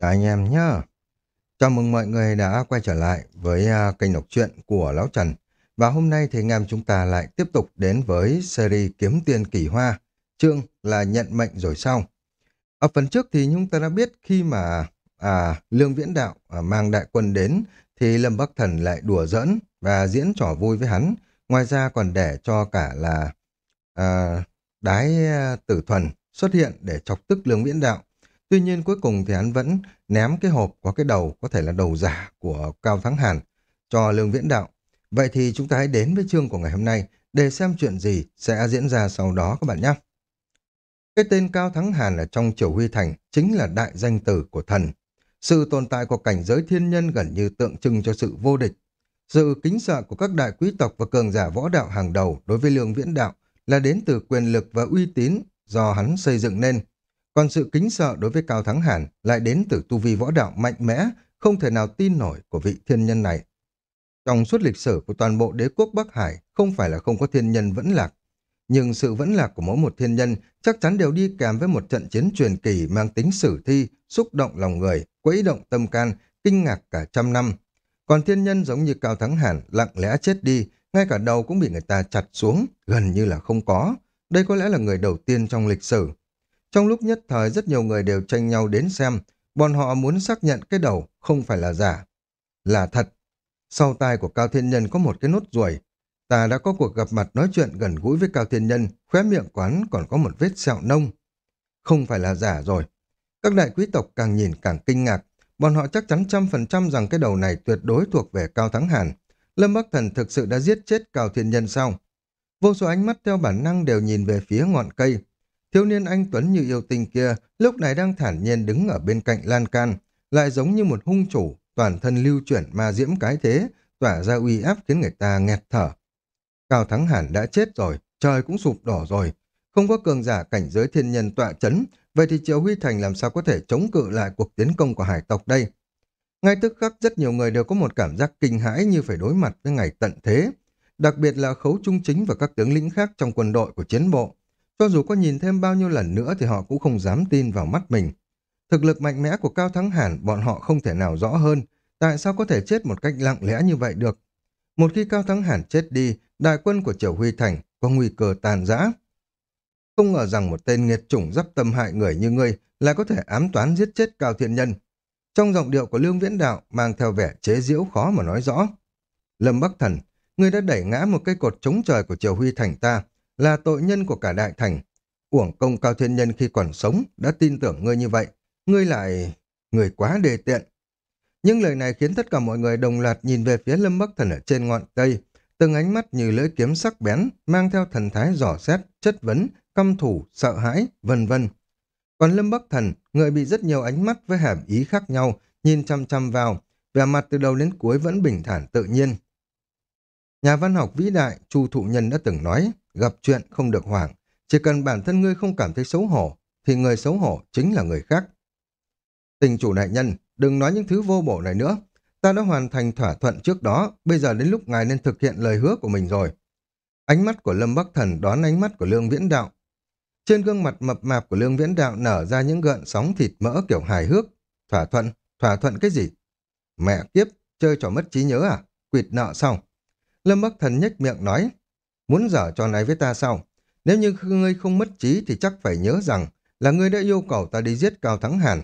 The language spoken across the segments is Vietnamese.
Cả anh em nhá. Chào mừng mọi người đã quay trở lại với uh, kênh đọc truyện của Lão Trần. Và hôm nay thì anh em chúng ta lại tiếp tục đến với series Kiếm Tiền Kỳ Hoa. Chương là nhận mệnh rồi sau. Ở phần trước thì chúng ta đã biết khi mà à, Lương Viễn Đạo à, mang đại quân đến thì Lâm Bắc Thần lại đùa giỡn và diễn trò vui với hắn. Ngoài ra còn để cho cả là à, đái à, tử thuần xuất hiện để chọc tức Lương Viễn Đạo. Tuy nhiên cuối cùng thì hắn vẫn ném cái hộp có cái đầu, có thể là đầu giả của Cao Thắng Hàn cho Lương Viễn Đạo. Vậy thì chúng ta hãy đến với chương của ngày hôm nay để xem chuyện gì sẽ diễn ra sau đó các bạn nhé. Cái tên Cao Thắng Hàn ở trong Triều Huy Thành chính là đại danh tử của thần. Sự tồn tại của cảnh giới thiên nhân gần như tượng trưng cho sự vô địch. Sự kính sợ của các đại quý tộc và cường giả võ đạo hàng đầu đối với Lương Viễn Đạo là đến từ quyền lực và uy tín do hắn xây dựng nên, còn sự kính sợ đối với Cao Thắng Hàn lại đến từ tu vi võ đạo mạnh mẽ, không thể nào tin nổi của vị thiên nhân này. Trong suốt lịch sử của toàn bộ đế quốc Bắc Hải, không phải là không có thiên nhân vẫn lạc. Nhưng sự vẫn lạc của mỗi một thiên nhân chắc chắn đều đi kèm với một trận chiến truyền kỳ mang tính sử thi, xúc động lòng người, quấy động tâm can, kinh ngạc cả trăm năm. Còn thiên nhân giống như Cao Thắng Hàn lặng lẽ chết đi, ngay cả đầu cũng bị người ta chặt xuống, gần như là không có. Đây có lẽ là người đầu tiên trong lịch sử. Trong lúc nhất thời rất nhiều người đều tranh nhau đến xem, bọn họ muốn xác nhận cái đầu không phải là giả, là thật. Sau tai của Cao Thiên Nhân có một cái nốt ruồi. Ta đã có cuộc gặp mặt nói chuyện gần gũi với Cao Thiên Nhân, khóe miệng quán còn có một vết sẹo nông. Không phải là giả rồi. Các đại quý tộc càng nhìn càng kinh ngạc, bọn họ chắc chắn trăm phần trăm rằng cái đầu này tuyệt đối thuộc về Cao Thắng Hàn. Lâm Bắc Thần thực sự đã giết chết Cao Thiên Nhân sao? Vô số ánh mắt theo bản năng đều nhìn về phía ngọn cây, Thiếu niên anh Tuấn như yêu tinh kia lúc này đang thản nhiên đứng ở bên cạnh lan can, lại giống như một hung chủ, toàn thân lưu chuyển ma diễm cái thế, tỏa ra uy áp khiến người ta nghẹt thở. Cao Thắng Hàn đã chết rồi, trời cũng sụp đổ rồi. Không có cường giả cảnh giới thiên nhân tọa chấn, vậy thì Triệu Huy Thành làm sao có thể chống cự lại cuộc tiến công của hải tộc đây? Ngay tức khắc rất nhiều người đều có một cảm giác kinh hãi như phải đối mặt với ngày tận thế. Đặc biệt là khấu trung chính và các tướng lĩnh khác trong quân đội của chiến bộ. Cho dù có nhìn thêm bao nhiêu lần nữa thì họ cũng không dám tin vào mắt mình. Thực lực mạnh mẽ của Cao Thắng Hàn bọn họ không thể nào rõ hơn. Tại sao có thể chết một cách lặng lẽ như vậy được? Một khi Cao Thắng Hàn chết đi, đại quân của Triều Huy Thành có nguy cơ tàn giã. Không ngờ rằng một tên nghiệt chủng dấp tâm hại người như ngươi lại có thể ám toán giết chết Cao Thiện Nhân. Trong giọng điệu của Lương Viễn Đạo mang theo vẻ chế giễu khó mà nói rõ. Lâm Bắc Thần, ngươi đã đẩy ngã một cây cột chống trời của Triều Huy Thành ta, là tội nhân của cả đại thành. Uổng công cao thiên nhân khi còn sống đã tin tưởng ngươi như vậy, ngươi lại... người quá đề tiện. Nhưng lời này khiến tất cả mọi người đồng loạt nhìn về phía Lâm Bắc Thần ở trên ngọn cây, từng ánh mắt như lưỡi kiếm sắc bén, mang theo thần thái dò xét, chất vấn, căm thủ, sợ hãi, vân vân. Còn Lâm Bắc Thần, người bị rất nhiều ánh mắt với hàm ý khác nhau, nhìn chăm chăm vào, vẻ mặt từ đầu đến cuối vẫn bình thản tự nhiên. Nhà văn học vĩ đại Chu Thụ Nhân đã từng nói, gặp chuyện không được hoảng, chỉ cần bản thân ngươi không cảm thấy xấu hổ, thì người xấu hổ chính là người khác. Tình chủ đại nhân, đừng nói những thứ vô bổ này nữa. Ta đã hoàn thành thỏa thuận trước đó, bây giờ đến lúc ngài nên thực hiện lời hứa của mình rồi. Ánh mắt của Lâm Bắc Thần đón ánh mắt của Lương Viễn Đạo. Trên gương mặt mập mạp của Lương Viễn Đạo nở ra những gợn sóng thịt mỡ kiểu hài hước. Thỏa thuận? Thỏa thuận cái gì? Mẹ kiếp, chơi trò mất trí nhớ à? Quỵt nợ xong. Lâm Bắc Thần nhếch miệng nói, muốn dở trò này với ta sao? Nếu như ngươi không mất trí thì chắc phải nhớ rằng là ngươi đã yêu cầu ta đi giết Cao Thắng Hàn.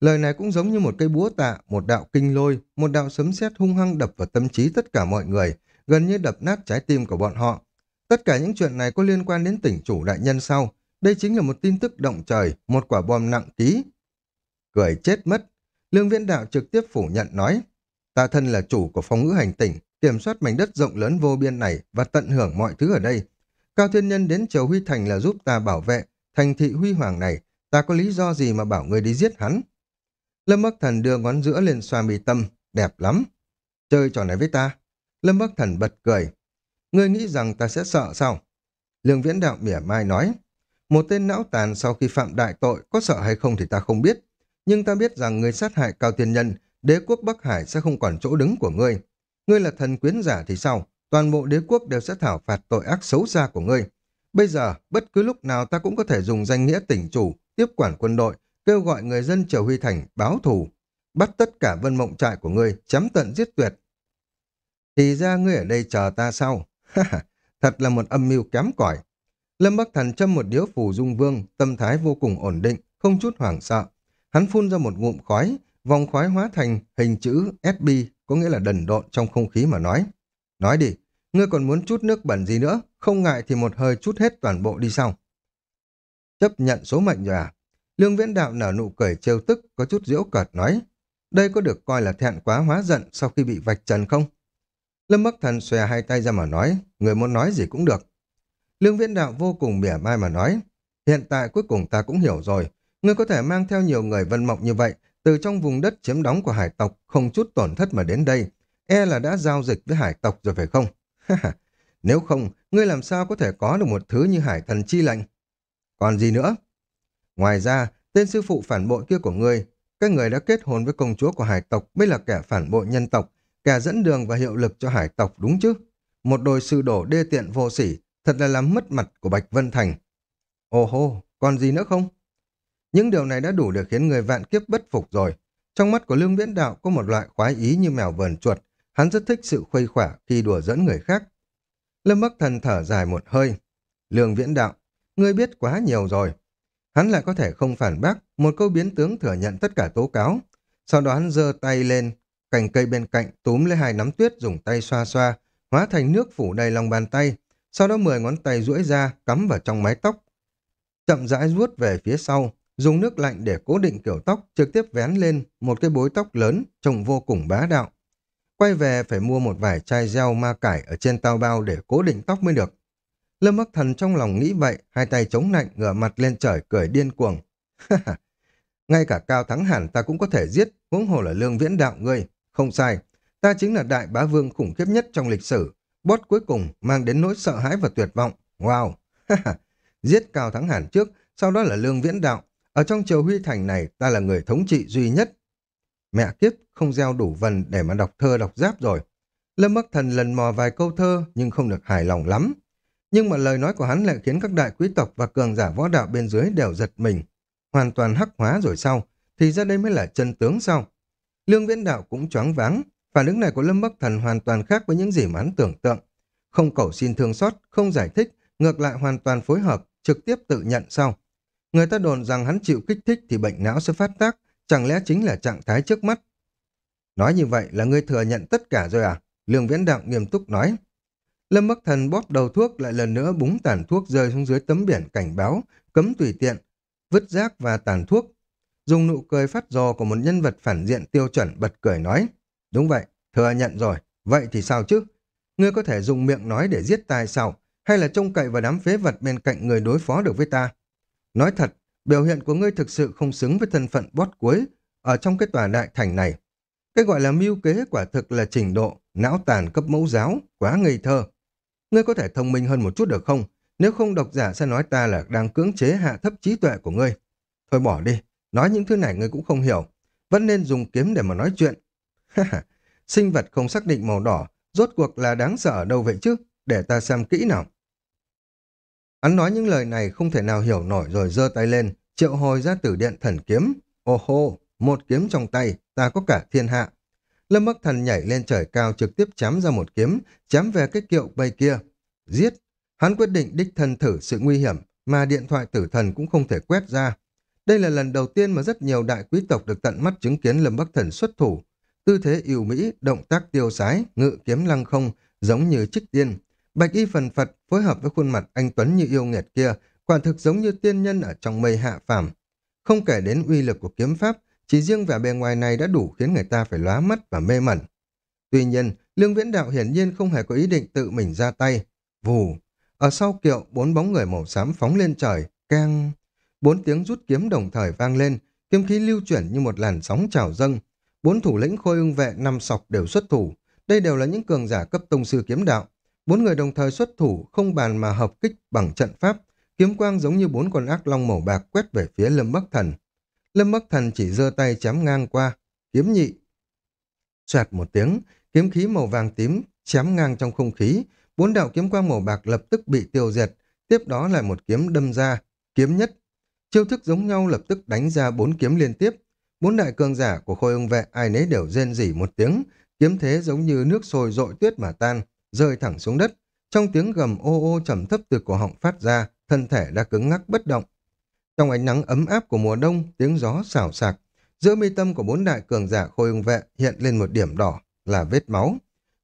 Lời này cũng giống như một cây búa tạ, một đạo kinh lôi, một đạo sấm sét hung hăng đập vào tâm trí tất cả mọi người, gần như đập nát trái tim của bọn họ. Tất cả những chuyện này có liên quan đến tỉnh chủ đại nhân sau. Đây chính là một tin tức động trời, một quả bom nặng ký. Cười chết mất. Lương Viễn Đạo trực tiếp phủ nhận nói, ta thân là chủ của phong ngữ hành tỉnh, kiểm soát mảnh đất rộng lớn vô biên này và tận hưởng mọi thứ ở đây. Cao Thiên Nhân đến Triều Huy Thành là giúp ta bảo vệ thành thị huy hoàng này, ta có lý do gì mà bảo người đi giết hắn? Lâm Bắc Thần đưa ngón giữa lên xoa mi tâm, đẹp lắm. Chơi trò này với ta. Lâm Bắc Thần bật cười. Ngươi nghĩ rằng ta sẽ sợ sao? Lương Viễn Đạo mỉa mai nói. Một tên não tàn sau khi phạm đại tội có sợ hay không thì ta không biết. Nhưng ta biết rằng người sát hại Cao Thiên Nhân, đế quốc Bắc Hải sẽ không còn chỗ đứng của ngươi. Ngươi là thần quyến giả thì sao? Toàn bộ đế quốc đều sẽ thảo phạt tội ác xấu xa của ngươi. Bây giờ, bất cứ lúc nào ta cũng có thể dùng danh nghĩa tỉnh chủ, tiếp quản quân đội, kêu gọi người dân Triều Huy Thành báo thù, bắt tất cả vân mộng trại của ngươi, chém tận giết tuyệt. Thì ra ngươi ở đây chờ ta sau. Thật là một âm mưu kém cỏi. Lâm Bắc Thần châm một điếu phù dung vương, tâm thái vô cùng ổn định, không chút hoảng sợ. Hắn phun ra một ngụm khói, vòng khói hóa thành hình chữ SB, có nghĩa là đần độn trong không khí mà nói. Nói đi, ngươi còn muốn chút nước bẩn gì nữa, không ngại thì một hơi chút hết toàn bộ đi sau. Chấp nhận số mệnh rồi à? Lương Viễn Đạo nở nụ cười trêu tức, có chút diễu cợt nói. Đây có được coi là thẹn quá hóa giận sau khi bị vạch trần không? Lâm Bắc Thần xòe hai tay ra mà nói, người muốn nói gì cũng được. Lương Viễn Đạo vô cùng mỉa mai mà nói, hiện tại cuối cùng ta cũng hiểu rồi, ngươi có thể mang theo nhiều người vân mộng như vậy, từ trong vùng đất chiếm đóng của hải tộc không chút tổn thất mà đến đây, e là đã giao dịch với hải tộc rồi phải không? Nếu không, ngươi làm sao có thể có được một thứ như hải thần chi lệnh? Còn gì nữa? Ngoài ra, tên sư phụ phản bội kia của ngươi, các người đã kết hôn với công chúa của hải tộc mới là kẻ phản bội nhân tộc, kẻ dẫn đường và hiệu lực cho hải tộc đúng chứ? Một đôi sư đổ đê tiện vô sỉ, thật là làm mất mặt của Bạch Vân Thành. Ồ hô, còn gì nữa không? Những điều này đã đủ để khiến người vạn kiếp bất phục rồi. Trong mắt của Lương Viễn Đạo có một loại khoái ý như mèo vờn chuột, hắn rất thích sự khuây khỏa khi đùa dẫn người khác. Lâm Bắc Thần thở dài một hơi. Lương Viễn Đạo, ngươi biết quá nhiều rồi. Hắn lại có thể không phản bác, một câu biến tướng thừa nhận tất cả tố cáo. Sau đó hắn giơ tay lên, cành cây bên cạnh túm lấy hai nắm tuyết dùng tay xoa xoa, hóa thành nước phủ đầy lòng bàn tay. Sau đó mười ngón tay duỗi ra, cắm vào trong mái tóc. Chậm rãi vuốt về phía sau, dùng nước lạnh để cố định kiểu tóc, trực tiếp vén lên một cái bối tóc lớn, trông vô cùng bá đạo. Quay về phải mua một vài chai gel ma cải ở trên tao bao để cố định tóc mới được. Lâm Bắc Thần trong lòng nghĩ vậy, hai tay chống nạnh ngửa mặt lên trời cười điên cuồng. Ngay cả Cao Thắng hẳn ta cũng có thể giết, huống hồ là lương viễn đạo ngươi. Không sai, ta chính là đại bá vương khủng khiếp nhất trong lịch sử. Bót cuối cùng mang đến nỗi sợ hãi và tuyệt vọng. Wow! giết Cao Thắng hẳn trước, sau đó là lương viễn đạo. Ở trong triều huy thành này, ta là người thống trị duy nhất. Mẹ kiếp, không gieo đủ vần để mà đọc thơ đọc giáp rồi. Lâm Bắc Thần lần mò vài câu thơ nhưng không được hài lòng lắm. Nhưng mà lời nói của hắn lại khiến các đại quý tộc và cường giả võ đạo bên dưới đều giật mình. Hoàn toàn hắc hóa rồi sau, thì ra đây mới là chân tướng sau Lương Viễn Đạo cũng choáng váng, phản ứng này của Lâm Bắc Thần hoàn toàn khác với những gì mà hắn tưởng tượng. Không cầu xin thương xót, không giải thích, ngược lại hoàn toàn phối hợp, trực tiếp tự nhận sau. Người ta đồn rằng hắn chịu kích thích thì bệnh não sẽ phát tác, chẳng lẽ chính là trạng thái trước mắt. Nói như vậy là ngươi thừa nhận tất cả rồi à? Lương Viễn Đạo nghiêm túc nói. Lâm Bắc Thần bóp đầu thuốc lại lần nữa búng tàn thuốc rơi xuống dưới tấm biển cảnh báo, cấm tùy tiện, vứt rác và tàn thuốc. Dùng nụ cười phát dò của một nhân vật phản diện tiêu chuẩn bật cười nói. Đúng vậy, thừa nhận rồi, vậy thì sao chứ? Ngươi có thể dùng miệng nói để giết tai sao? Hay là trông cậy vào đám phế vật bên cạnh người đối phó được với ta? Nói thật, biểu hiện của ngươi thực sự không xứng với thân phận bót cuối ở trong cái tòa đại thành này. Cái gọi là mưu kế quả thực là trình độ, não tàn cấp mẫu giáo, quá ngây thơ. Ngươi có thể thông minh hơn một chút được không? Nếu không độc giả sẽ nói ta là đang cưỡng chế hạ thấp trí tuệ của ngươi. Thôi bỏ đi, nói những thứ này ngươi cũng không hiểu. Vẫn nên dùng kiếm để mà nói chuyện. Sinh vật không xác định màu đỏ, rốt cuộc là đáng sợ ở đâu vậy chứ? Để ta xem kỹ nào. Hắn nói những lời này không thể nào hiểu nổi rồi giơ tay lên, triệu hồi ra tử điện thần kiếm. Ô hô, một kiếm trong tay, ta có cả thiên hạ. Lâm Bắc Thần nhảy lên trời cao trực tiếp chém ra một kiếm, chém về cái kiệu bay kia. Giết! Hắn quyết định đích thân thử sự nguy hiểm, mà điện thoại tử thần cũng không thể quét ra. Đây là lần đầu tiên mà rất nhiều đại quý tộc được tận mắt chứng kiến Lâm Bắc Thần xuất thủ. Tư thế yêu mỹ, động tác tiêu sái, ngự kiếm lăng không, giống như trích tiên. Bạch y phần phật phối hợp với khuôn mặt anh Tuấn như yêu nghiệt kia, quả thực giống như tiên nhân ở trong mây hạ phàm. Không kể đến uy lực của kiếm pháp, chỉ riêng vẻ bề ngoài này đã đủ khiến người ta phải lóa mắt và mê mẩn. Tuy nhiên, Lương Viễn Đạo hiển nhiên không hề có ý định tự mình ra tay. Vù! Ở sau kiệu, bốn bóng người màu xám phóng lên trời, keng... Bốn tiếng rút kiếm đồng thời vang lên, kiếm khí lưu chuyển như một làn sóng trào dâng. Bốn thủ lĩnh khôi ưng vệ năm sọc đều xuất thủ. Đây đều là những cường giả cấp tông sư kiếm đạo. Bốn người đồng thời xuất thủ, không bàn mà hợp kích bằng trận pháp. Kiếm quang giống như bốn con ác long màu bạc quét về phía Lâm Bắc Thần. Lâm Bắc Thần chỉ giơ tay chém ngang qua, kiếm nhị. Xoẹt một tiếng, kiếm khí màu vàng tím chém ngang trong không khí, bốn đạo kiếm quang màu bạc lập tức bị tiêu diệt, tiếp đó lại một kiếm đâm ra, kiếm nhất. Chiêu thức giống nhau lập tức đánh ra bốn kiếm liên tiếp. Bốn đại cường giả của khôi ông vệ ai nấy đều rên rỉ một tiếng, kiếm thế giống như nước sôi rội tuyết mà tan, rơi thẳng xuống đất. Trong tiếng gầm ô ô trầm thấp từ cổ họng phát ra, thân thể đã cứng ngắc bất động. Trong ánh nắng ấm áp của mùa đông, tiếng gió xào xạc, giữa mi tâm của bốn đại cường giả khôi ung vệ hiện lên một điểm đỏ, là vết máu.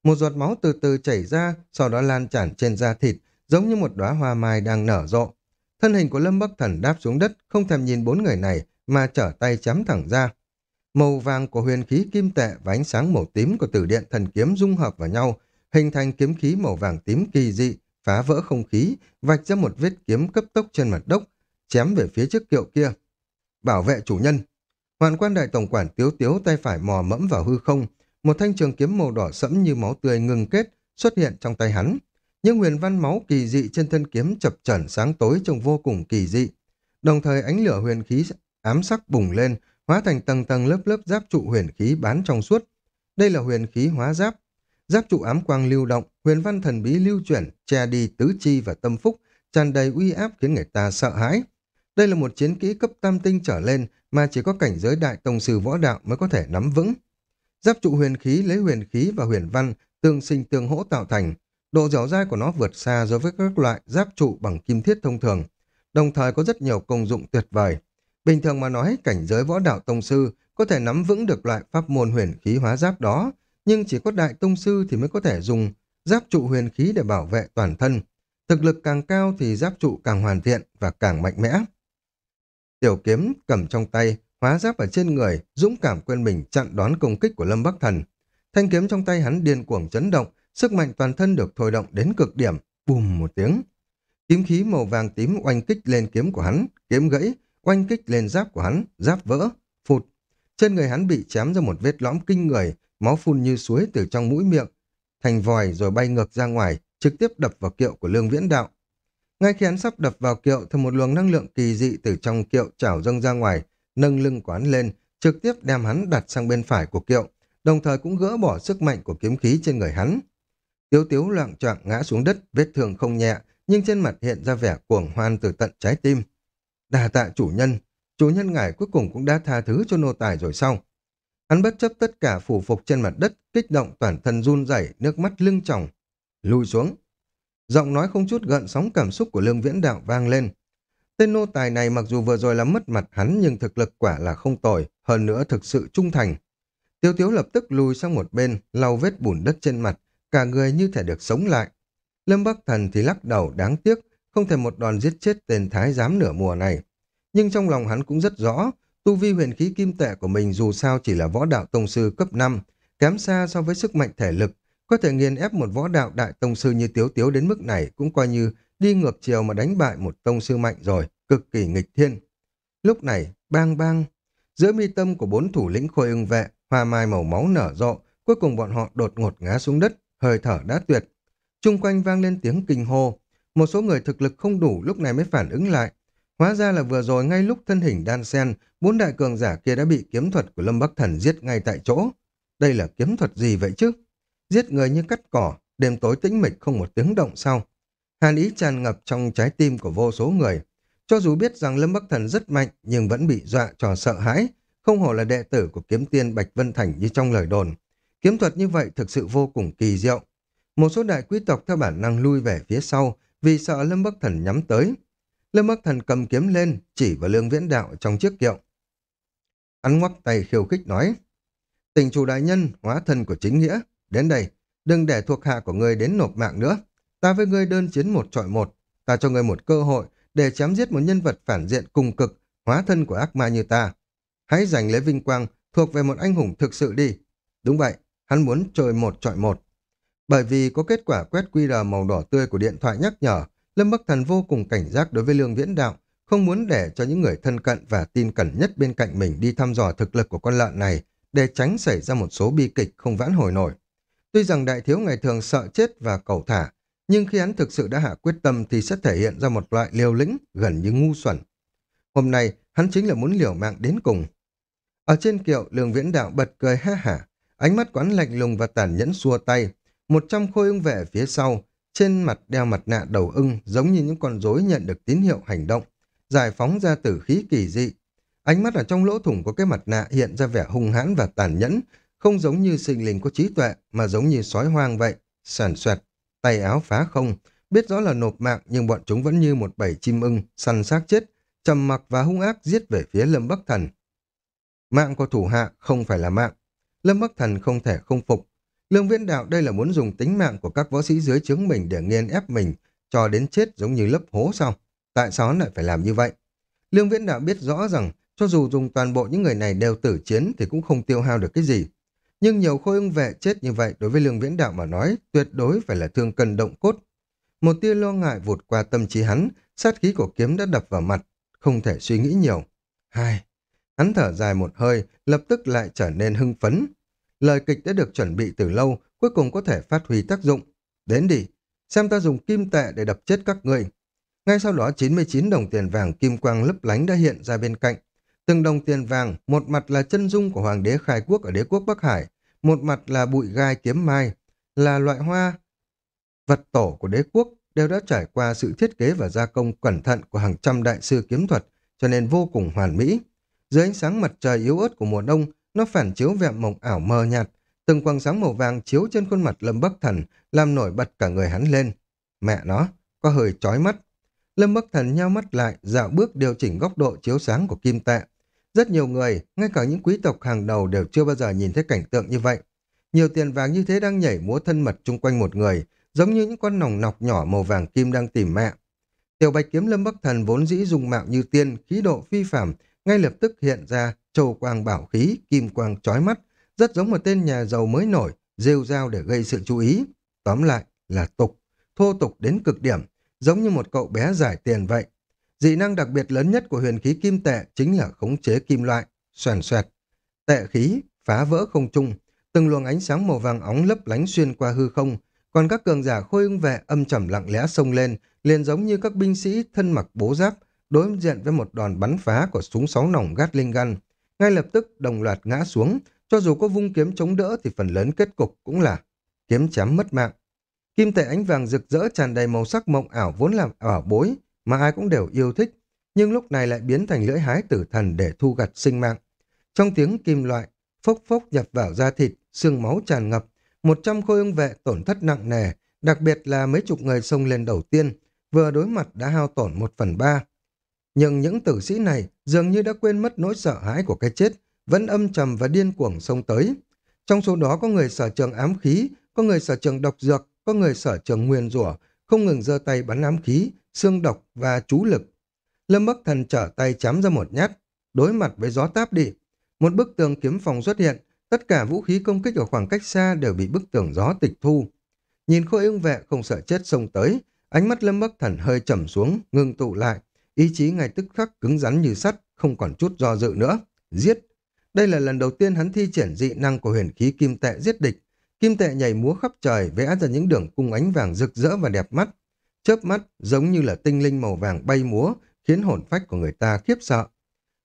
Một giọt máu từ từ chảy ra, sau đó lan tràn trên da thịt, giống như một đóa hoa mai đang nở rộ. Thân hình của Lâm Bắc Thần đáp xuống đất, không thèm nhìn bốn người này, mà trở tay chém thẳng ra. Màu vàng của huyền khí kim tệ và ánh sáng màu tím của tử điện thần kiếm dung hợp vào nhau, hình thành kiếm khí màu vàng tím kỳ dị, phá vỡ không khí, vạch ra một vết kiếm cấp tốc trên mặt đất, chém về phía trước kiệu kia. Bảo vệ chủ nhân. Hoàn quan đại tổng quản tiếu tiếu tay phải mò mẫm vào hư không, một thanh trường kiếm màu đỏ sẫm như máu tươi ngừng kết xuất hiện trong tay hắn. Những huyền văn máu kỳ dị trên thân kiếm chập chẩn sáng tối trông vô cùng kỳ dị. Đồng thời ánh lửa huyền khí ám sắc bùng lên, hóa thành tầng tầng lớp lớp giáp trụ huyền khí bán trong suốt. Đây là huyền khí hóa giáp. Giáp trụ ám quang lưu động, huyền văn thần bí lưu chuyển, che đi tứ chi và tâm phúc, tràn đầy uy áp khiến người ta sợ hãi. Đây là một chiến kỹ cấp tam tinh trở lên mà chỉ có cảnh giới đại tông sư võ đạo mới có thể nắm vững. Giáp trụ huyền khí lấy huyền khí và huyền văn tương sinh tương hỗ tạo thành. Độ dẻo dai của nó vượt xa so với các loại giáp trụ bằng kim thiết thông thường, đồng thời có rất nhiều công dụng tuyệt vời. Bình thường mà nói, cảnh giới võ đạo tông sư có thể nắm vững được loại pháp môn huyền khí hóa giáp đó, nhưng chỉ có đại tông sư thì mới có thể dùng giáp trụ huyền khí để bảo vệ toàn thân. Thực lực càng cao thì giáp trụ càng hoàn thiện và càng mạnh mẽ. Tiểu kiếm cầm trong tay, hóa giáp ở trên người, dũng cảm quên mình chặn đón công kích của Lâm Bắc Thần. Thanh kiếm trong tay hắn điên cuồng chấn động, sức mạnh toàn thân được thôi động đến cực điểm, bùm một tiếng. Kiếm khí màu vàng tím oanh kích lên kiếm của hắn, kiếm gãy, oanh kích lên giáp của hắn, giáp vỡ, phụt. Trên người hắn bị chém ra một vết lõm kinh người, máu phun như suối từ trong mũi miệng, thành vòi rồi bay ngược ra ngoài, trực tiếp đập vào kiệu của Lương Viễn Đạo. Ngay khi hắn sắp đập vào kiệu thì một luồng năng lượng kỳ dị từ trong kiệu trào dâng ra ngoài, nâng lưng quán lên, trực tiếp đem hắn đặt sang bên phải của kiệu, đồng thời cũng gỡ bỏ sức mạnh của kiếm khí trên người hắn. Tiếu tiếu loạn trọng ngã xuống đất, vết thương không nhẹ, nhưng trên mặt hiện ra vẻ cuồng hoan từ tận trái tim. Đà tạ chủ nhân, chủ nhân ngài cuối cùng cũng đã tha thứ cho nô tài rồi sau Hắn bất chấp tất cả phủ phục trên mặt đất, kích động toàn thân run rẩy, nước mắt lưng tròng. Lùi xuống. Giọng nói không chút gợn sóng cảm xúc của Lương Viễn Đạo vang lên. Tên nô tài này mặc dù vừa rồi là mất mặt hắn nhưng thực lực quả là không tồi, hơn nữa thực sự trung thành. Tiêu tiếu lập tức lùi sang một bên, lau vết bùn đất trên mặt, cả người như thể được sống lại. Lâm Bắc Thần thì lắc đầu đáng tiếc, không thể một đòn giết chết tên thái giám nửa mùa này. Nhưng trong lòng hắn cũng rất rõ, tu vi huyền khí kim tệ của mình dù sao chỉ là võ đạo tông sư cấp 5, kém xa so với sức mạnh thể lực, có thể nghiền ép một võ đạo đại tông sư như Tiếu Tiếu đến mức này cũng coi như đi ngược chiều mà đánh bại một tông sư mạnh rồi, cực kỳ nghịch thiên. Lúc này, bang bang, giữa mi tâm của bốn thủ lĩnh khôi ưng vệ, hoa mai màu máu nở rộ, cuối cùng bọn họ đột ngột ngã xuống đất, hơi thở đã tuyệt. Trung quanh vang lên tiếng kinh hô, một số người thực lực không đủ lúc này mới phản ứng lại. Hóa ra là vừa rồi ngay lúc thân hình đan sen, bốn đại cường giả kia đã bị kiếm thuật của Lâm Bắc Thần giết ngay tại chỗ. Đây là kiếm thuật gì vậy chứ? Giết người như cắt cỏ, đêm tối tĩnh mịch không một tiếng động sau. Hàn ý tràn ngập trong trái tim của vô số người. Cho dù biết rằng Lâm Bắc Thần rất mạnh nhưng vẫn bị dọa trò sợ hãi, không hổ là đệ tử của kiếm tiên Bạch Vân Thành như trong lời đồn. Kiếm thuật như vậy thực sự vô cùng kỳ diệu. Một số đại quý tộc theo bản năng lui về phía sau vì sợ Lâm Bắc Thần nhắm tới. Lâm Bắc Thần cầm kiếm lên, chỉ vào lương viễn đạo trong chiếc kiệu. Hắn ngoắc tay khiêu khích nói, tình chủ đại nhân, hóa thân của chính nghĩa, đến đây, đừng để thuộc hạ của ngươi đến nộp mạng nữa. Ta với ngươi đơn chiến một trọi một, ta cho ngươi một cơ hội để chém giết một nhân vật phản diện cùng cực, hóa thân của ác ma như ta. Hãy giành lấy vinh quang, thuộc về một anh hùng thực sự đi. Đúng vậy, hắn muốn chơi một trọi một. Bởi vì có kết quả quét QR màu đỏ tươi của điện thoại nhắc nhở, Lâm Bắc Thần vô cùng cảnh giác đối với Lương Viễn Đạo, không muốn để cho những người thân cận và tin cẩn nhất bên cạnh mình đi thăm dò thực lực của con lợn này, để tránh xảy ra một số bi kịch không vãn hồi nổi. Tuy rằng đại thiếu ngày thường sợ chết và cầu thả, nhưng khi hắn thực sự đã hạ quyết tâm thì sẽ thể hiện ra một loại liều lĩnh gần như ngu xuẩn. Hôm nay, hắn chính là muốn liều mạng đến cùng. Ở trên kiệu, lương viễn đạo bật cười ha hả, ánh mắt quán lạnh lùng và tàn nhẫn xua tay. Một trăm khôi ưng vệ phía sau, trên mặt đeo mặt nạ đầu ưng giống như những con rối nhận được tín hiệu hành động. giải phóng ra tử khí kỳ dị. Ánh mắt ở trong lỗ thủng của cái mặt nạ hiện ra vẻ hung hãn và tàn nhẫn, không giống như sinh linh có trí tuệ, mà giống như sói hoang vậy. Sản xoẹt, tay áo phá không, biết rõ là nộp mạng nhưng bọn chúng vẫn như một bầy chim ưng, săn xác chết, trầm mặc và hung ác giết về phía Lâm Bắc Thần. Mạng của thủ hạ không phải là mạng. Lâm Bắc Thần không thể không phục. Lương Viễn Đạo đây là muốn dùng tính mạng của các võ sĩ dưới trướng mình để nghiên ép mình, cho đến chết giống như lấp hố sao? Tại sao hắn lại phải làm như vậy? Lương Viễn Đạo biết rõ rằng cho dù dùng toàn bộ những người này đều tử chiến thì cũng không tiêu hao được cái gì. Nhưng nhiều khôi ưng vệ chết như vậy đối với Lương Viễn Đạo mà nói tuyệt đối phải là thương cần động cốt. Một tia lo ngại vụt qua tâm trí hắn, sát khí của kiếm đã đập vào mặt, không thể suy nghĩ nhiều. Hai, hắn thở dài một hơi, lập tức lại trở nên hưng phấn. Lời kịch đã được chuẩn bị từ lâu, cuối cùng có thể phát huy tác dụng. Đến đi, xem ta dùng kim tệ để đập chết các ngươi. Ngay sau đó 99 đồng tiền vàng kim quang lấp lánh đã hiện ra bên cạnh. Từng đồng tiền vàng, một mặt là chân dung của hoàng đế khai quốc ở đế quốc Bắc Hải, một mặt là bụi gai kiếm mai, là loại hoa vật tổ của đế quốc đều đã trải qua sự thiết kế và gia công cẩn thận của hàng trăm đại sư kiếm thuật, cho nên vô cùng hoàn mỹ. Dưới ánh sáng mặt trời yếu ớt của mùa đông, nó phản chiếu vẻ mộng ảo mờ nhạt, từng quầng sáng màu vàng chiếu trên khuôn mặt Lâm Bắc Thần, làm nổi bật cả người hắn lên. Mẹ nó, có hơi chói mắt. Lâm Bắc Thần nhao mắt lại, dạo bước điều chỉnh góc độ chiếu sáng của kim tệ. Rất nhiều người, ngay cả những quý tộc hàng đầu đều chưa bao giờ nhìn thấy cảnh tượng như vậy. Nhiều tiền vàng như thế đang nhảy múa thân mật chung quanh một người, giống như những con nòng nọc nhỏ màu vàng kim đang tìm mẹ. Tiểu bạch kiếm lâm bắc thần vốn dĩ dùng mạo như tiên, khí độ phi phạm, ngay lập tức hiện ra châu quang bảo khí, kim quang chói mắt, rất giống một tên nhà giàu mới nổi, rêu rao để gây sự chú ý. Tóm lại là tục, thô tục đến cực điểm, giống như một cậu bé giải tiền vậy. Dị năng đặc biệt lớn nhất của huyền khí kim tệ chính là khống chế kim loại, xoèn xoẹt. Tệ khí, phá vỡ không trung, từng luồng ánh sáng màu vàng óng lấp lánh xuyên qua hư không, còn các cường giả khôi ưng vệ âm trầm lặng lẽ xông lên, liền giống như các binh sĩ thân mặc bố giáp, đối diện với một đòn bắn phá của súng sáu nòng Gatling gun. Ngay lập tức đồng loạt ngã xuống, cho dù có vung kiếm chống đỡ thì phần lớn kết cục cũng là kiếm chém mất mạng. Kim tệ ánh vàng rực rỡ tràn đầy màu sắc mộng ảo vốn làm ảo bối mà ai cũng đều yêu thích, nhưng lúc này lại biến thành lưỡi hái tử thần để thu gặt sinh mạng. Trong tiếng kim loại, phốc phốc nhập vào da thịt, xương máu tràn ngập, một trăm khôi ưng vệ tổn thất nặng nề, đặc biệt là mấy chục người xông lên đầu tiên, vừa đối mặt đã hao tổn một phần ba. Nhưng những tử sĩ này dường như đã quên mất nỗi sợ hãi của cái chết, vẫn âm trầm và điên cuồng xông tới. Trong số đó có người sở trường ám khí, có người sở trường độc dược, có người sở trường nguyên rủa, không ngừng giơ tay bắn ám khí, xương độc và chú lực. Lâm Bắc Thần trở tay chém ra một nhát, đối mặt với gió táp đi. Một bức tường kiếm phòng xuất hiện, tất cả vũ khí công kích ở khoảng cách xa đều bị bức tường gió tịch thu. Nhìn khôi ưng vệ không sợ chết xông tới, ánh mắt Lâm Bắc Thần hơi trầm xuống, ngưng tụ lại, ý chí ngay tức khắc cứng rắn như sắt, không còn chút do dự nữa. Giết! Đây là lần đầu tiên hắn thi triển dị năng của huyền khí kim tệ giết địch. Kim tệ nhảy múa khắp trời, vẽ ra những đường cung ánh vàng rực rỡ và đẹp mắt. Chớp mắt giống như là tinh linh màu vàng bay múa, khiến hồn phách của người ta khiếp sợ.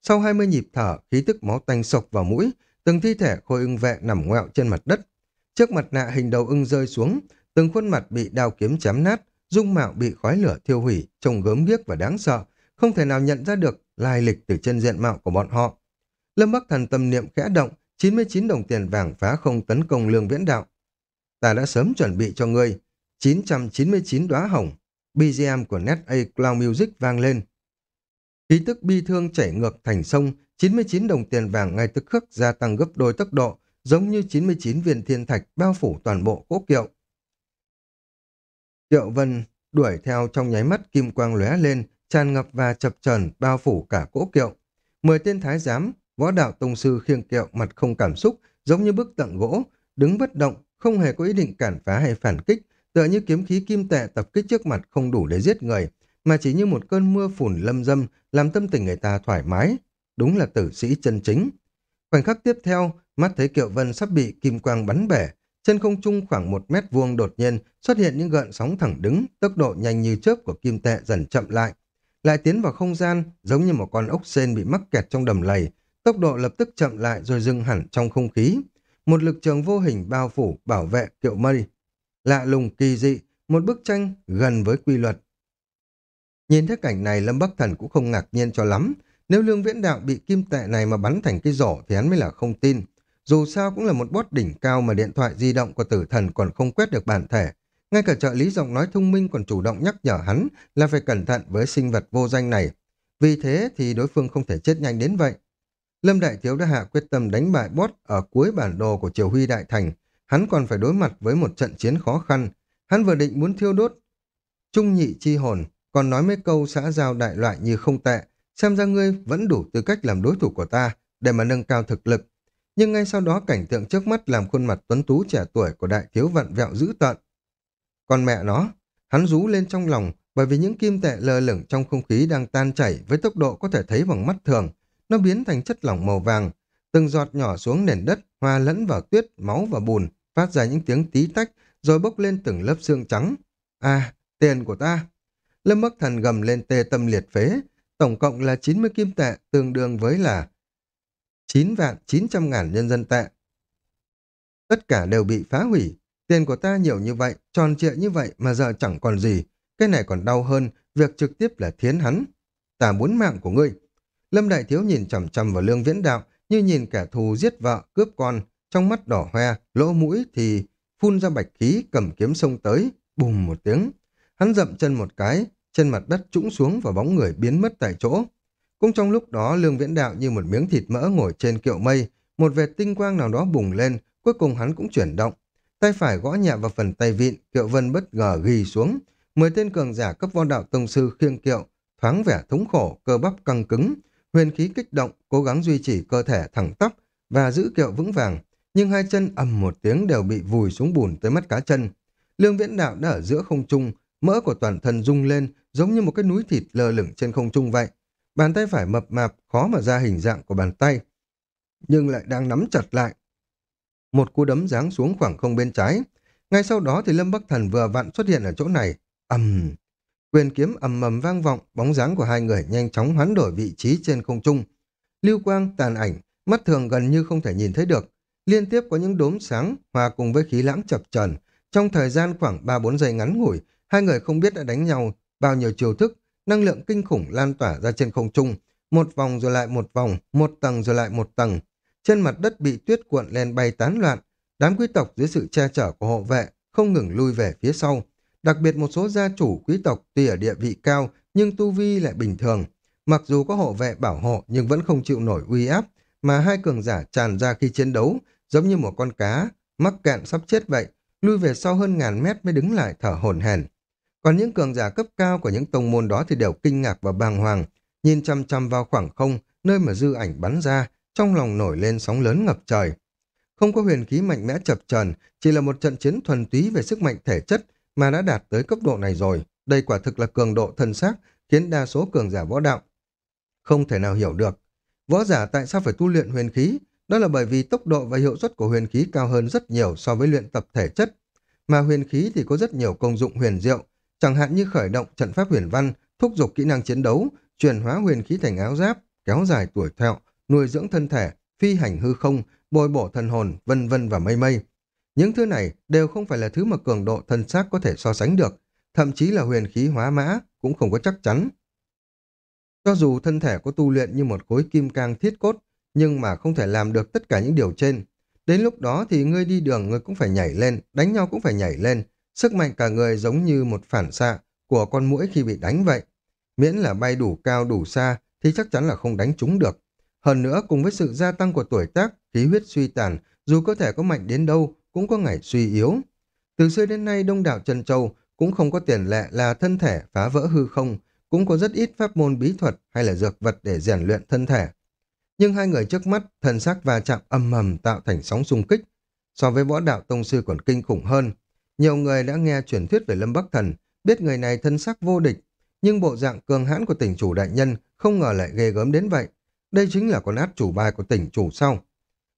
Sau 20 nhịp thở, khí tức máu tanh sộc vào mũi, từng thi thể khôi ưng vệ nằm ngoẹo trên mặt đất. Trước mặt nạ hình đầu ưng rơi xuống, từng khuôn mặt bị đao kiếm chém nát, dung mạo bị khói lửa thiêu hủy, trông gớm ghiếc và đáng sợ, không thể nào nhận ra được lai lịch từ chân diện mạo của bọn họ. Lâm Bắc Thần tâm niệm khẽ động, 99 đồng tiền vàng phá không tấn công lương viễn đạo. Ta đã sớm chuẩn bị cho ngươi, 999 đóa hồng, BGM của NetA Cloud Music vang lên. Khí tức bi thương chảy ngược thành sông, 99 đồng tiền vàng ngay tức khắc gia tăng gấp đôi tốc độ, giống như 99 viên thiên thạch bao phủ toàn bộ cố kiệu. Kiệu Vân đuổi theo trong nháy mắt kim quang lóe lên, tràn ngập và chập chờn bao phủ cả cỗ kiệu. Mười tên thái giám, võ đạo tông sư khiêng kiệu mặt không cảm xúc, giống như bức tượng gỗ, đứng bất động, không hề có ý định cản phá hay phản kích, tựa như kiếm khí kim tệ tập kích trước mặt không đủ để giết người, mà chỉ như một cơn mưa phùn lâm dâm làm tâm tình người ta thoải mái. Đúng là tử sĩ chân chính. Khoảnh khắc tiếp theo, mắt thấy Kiệu Vân sắp bị kim quang bắn bể, trên không trung khoảng một mét vuông đột nhiên xuất hiện những gợn sóng thẳng đứng, tốc độ nhanh như chớp của kim tệ dần chậm lại. Lại tiến vào không gian, giống như một con ốc sên bị mắc kẹt trong đầm lầy, tốc độ lập tức chậm lại rồi dừng hẳn trong không khí. Một lực trường vô hình bao phủ, bảo vệ kiệu mây. Lạ lùng kỳ dị, một bức tranh gần với quy luật. Nhìn thấy cảnh này Lâm Bắc Thần cũng không ngạc nhiên cho lắm. Nếu lương viễn đạo bị kim tệ này mà bắn thành cái rổ thì hắn mới là không tin. Dù sao cũng là một bot đỉnh cao mà điện thoại di động của tử thần còn không quét được bản thể. Ngay cả trợ lý giọng nói thông minh còn chủ động nhắc nhở hắn là phải cẩn thận với sinh vật vô danh này. Vì thế thì đối phương không thể chết nhanh đến vậy. Lâm Đại Thiếu đã hạ quyết tâm đánh bại bot ở cuối bản đồ của Triều Huy Đại Thành. Hắn còn phải đối mặt với một trận chiến khó khăn. Hắn vừa định muốn thiêu đốt trung nhị chi hồn, còn nói mấy câu xã giao đại loại như không tệ. Xem ra ngươi vẫn đủ tư cách làm đối thủ của ta để mà nâng cao thực lực. Nhưng ngay sau đó cảnh tượng trước mắt làm khuôn mặt tuấn tú trẻ tuổi của đại thiếu vặn vẹo dữ tợn. Còn mẹ nó, hắn rú lên trong lòng bởi vì những kim tệ lơ lửng trong không khí đang tan chảy với tốc độ có thể thấy bằng mắt thường. Nó biến thành chất lỏng màu vàng, từng giọt nhỏ xuống nền đất, hòa lẫn vào tuyết, máu và bùn, phát ra những tiếng tí tách, rồi bốc lên từng lớp xương trắng. À, tiền của ta! Lâm Bắc Thần gầm lên tê tâm liệt phế, tổng cộng là 90 kim tệ, tương đương với là 9 vạn 900 ngàn nhân dân tệ. Tất cả đều bị phá hủy, tiền của ta nhiều như vậy, tròn trịa như vậy mà giờ chẳng còn gì, cái này còn đau hơn việc trực tiếp là thiến hắn. Ta muốn mạng của ngươi. Lâm Đại Thiếu nhìn chằm chằm vào lương viễn đạo như nhìn kẻ thù giết vợ, cướp con, trong mắt đỏ hoe, lỗ mũi thì phun ra bạch khí cầm kiếm sông tới, bùm một tiếng. Hắn dậm chân một cái, chân mặt đất trũng xuống và bóng người biến mất tại chỗ. Cũng trong lúc đó lương viễn đạo như một miếng thịt mỡ ngồi trên kiệu mây, một vệt tinh quang nào đó bùng lên, cuối cùng hắn cũng chuyển động. Tay phải gõ nhẹ vào phần tay vịn, kiệu vân bất ngờ ghi xuống. Mười tên cường giả cấp võ đạo tông sư khiêng kiệu, thoáng vẻ thống khổ, cơ bắp căng cứng, huyền khí kích động, cố gắng duy trì cơ thể thẳng tắp và giữ kiệu vững vàng. Nhưng hai chân ầm một tiếng đều bị vùi xuống bùn tới mắt cá chân. Lương viễn đạo đã ở giữa không trung, mỡ của toàn thân rung lên giống như một cái núi thịt lơ lửng trên không trung vậy. Bàn tay phải mập mạp, khó mà ra hình dạng của bàn tay, nhưng lại đang nắm chặt lại. Một cú đấm giáng xuống khoảng không bên trái. Ngay sau đó thì Lâm Bắc Thần vừa vặn xuất hiện ở chỗ này. ầm Quyền kiếm ầm mầm vang vọng, bóng dáng của hai người nhanh chóng hoán đổi vị trí trên không trung. Lưu quang, tàn ảnh, mắt thường gần như không thể nhìn thấy được. Liên tiếp có những đốm sáng hòa cùng với khí lãng chập chờn. Trong thời gian khoảng 3-4 giây ngắn ngủi, hai người không biết đã đánh nhau bao nhiêu chiều thức, năng lượng kinh khủng lan tỏa ra trên không trung, một vòng rồi lại một vòng, một tầng rồi lại một tầng. Trên mặt đất bị tuyết cuộn lên bay tán loạn, đám quý tộc dưới sự che chở của hộ vệ không ngừng lui về phía sau. Đặc biệt một số gia chủ quý tộc tuy ở địa vị cao nhưng tu vi lại bình thường. Mặc dù có hộ vệ bảo hộ nhưng vẫn không chịu nổi uy áp mà hai cường giả tràn ra khi chiến đấu giống như một con cá mắc cạn sắp chết vậy lui về sau hơn ngàn mét mới đứng lại thở hổn hển. Còn những cường giả cấp cao của những tông môn đó thì đều kinh ngạc và bàng hoàng, nhìn chăm chăm vào khoảng không, nơi mà dư ảnh bắn ra, trong lòng nổi lên sóng lớn ngập trời. Không có huyền khí mạnh mẽ chập trần, chỉ là một trận chiến thuần túy về sức mạnh thể chất mà đã đạt tới cấp độ này rồi. Đây quả thực là cường độ thân xác, khiến đa số cường giả võ đạo không thể nào hiểu được. Võ giả tại sao phải tu luyện huyền khí? Đó là bởi vì tốc độ và hiệu suất của huyền khí cao hơn rất nhiều so với luyện tập thể chất. Mà huyền khí thì có rất nhiều công dụng huyền diệu, chẳng hạn như khởi động trận pháp huyền văn, thúc giục kỹ năng chiến đấu, chuyển hóa huyền khí thành áo giáp, kéo dài tuổi thọ, nuôi dưỡng thân thể, phi hành hư không, bồi bổ thần hồn, vân vân và mây mây. Những thứ này đều không phải là thứ mà cường độ thân xác có thể so sánh được, thậm chí là huyền khí hóa mã cũng không có chắc chắn. Cho dù thân thể có tu luyện như một khối kim cang thiết cốt, nhưng mà không thể làm được tất cả những điều trên. Đến lúc đó thì ngươi đi đường ngươi cũng phải nhảy lên, đánh nhau cũng phải nhảy lên, Sức mạnh cả người giống như một phản xạ của con muỗi khi bị đánh vậy. Miễn là bay đủ cao đủ xa thì chắc chắn là không đánh trúng được. Hơn nữa cùng với sự gia tăng của tuổi tác, khí huyết suy tàn, dù cơ thể có mạnh đến đâu cũng có ngày suy yếu. Từ xưa đến nay đông đảo Trần Châu cũng không có tiền lệ là thân thể phá vỡ hư không, cũng có rất ít pháp môn bí thuật hay là dược vật để rèn luyện thân thể. Nhưng hai người trước mắt, thân sắc va chạm âm mầm tạo thành sóng xung kích. So với võ đạo tông sư còn kinh khủng hơn, nhiều người đã nghe truyền thuyết về Lâm Bắc Thần, biết người này thân sắc vô địch, nhưng bộ dạng cường hãn của tỉnh chủ đại nhân không ngờ lại ghê gớm đến vậy. Đây chính là con át chủ bài của tỉnh chủ sau.